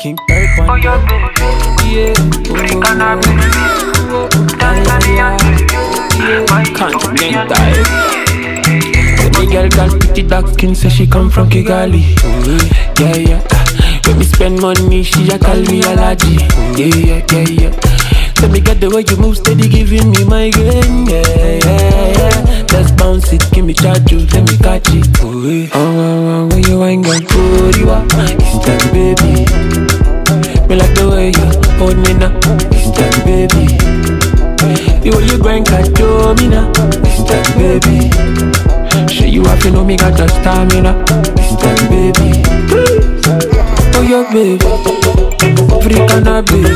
King Perk Oh, one. your baby. Yeah. Africana baby. Tanzania baby. My Continental. Say me girl got pretty dark skin, say she come from Kigali. Yeah, yeah. When me spend money, she a call me Alaji. Yeah, yeah, yeah, yeah. Say me got the way you move, steady giving me migraine. Yeah, yeah, yeah. Let's bounce it, give me charge you, let me catch it. Oh, yeah. oh, oh, oh, when you ain't got good, you are. It's time, baby. Me like the way you hold me now. It's time, baby. The way you grind control me now. It's time, baby. Sure you have to know me got the stamina. It's time, baby. Oh, your baby. Africana baby.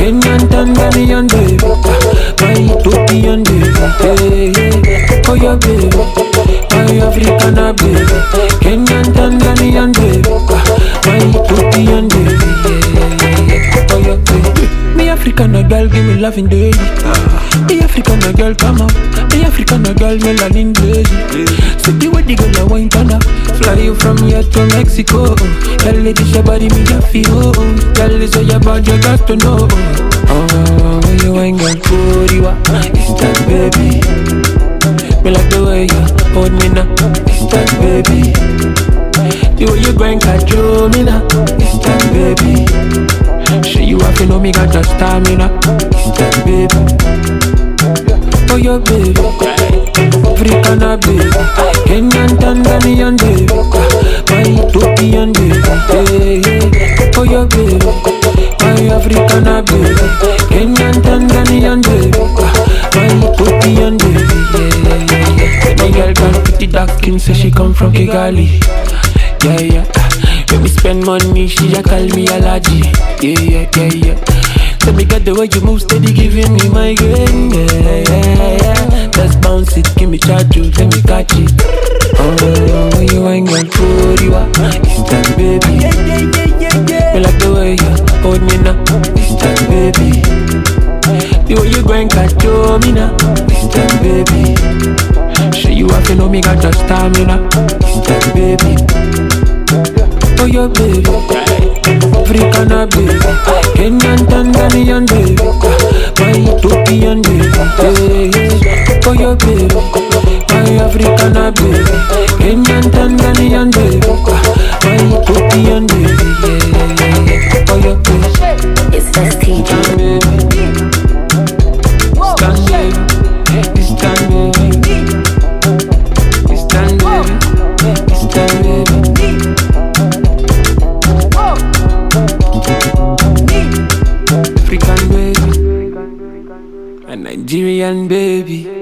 Kenyan, Tanzanian baby. Girl, give me loving daily. Me African a girl, come on. Me African girl, melanin blazy. See the way the girl a wine turn Fly you from here to Mexico. Girl, lady, your body me a feel. Girl, is your body, you got to know. Oh, when you ain't got you are. It's that baby. Me like the way you hold me now. It's that baby. The way you grind control me now. Stamina. It's baby. Oh your baby. Africana baby. Kenyan Tanzanian baby. My Ethiopian baby. Hey, hey. Oh your baby. My Africana baby. Kenyan Tanzanian baby. My Ethiopian baby. Yeah, yeah, yeah. My girl got pretty dark skin, say she come from Kigali. Yeah, yeah. When me spend money, she a call me Alaji. Yeah, yeah, yeah, yeah. Way you move, steady giving me migraine. Yeah, yeah, yeah. Let's bounce it, give me charge let me catch it. Oh, when you ain't got good, you ah. are. It's time, baby. Me like the way you hold me now. It's time, baby. The way you grind control me now. It's time, baby. Sure you have to know me got the stamina. It's time, baby. Oh, your baby. Africana baby. Kenyan, Tanzanian baby. My Ethiopian baby. Yeah. Oh, your baby. My Africana baby. Kenyan, Tanzanian baby. My Ethiopian baby. Yeah. Oh, your baby. It's STG. A Nigerian baby.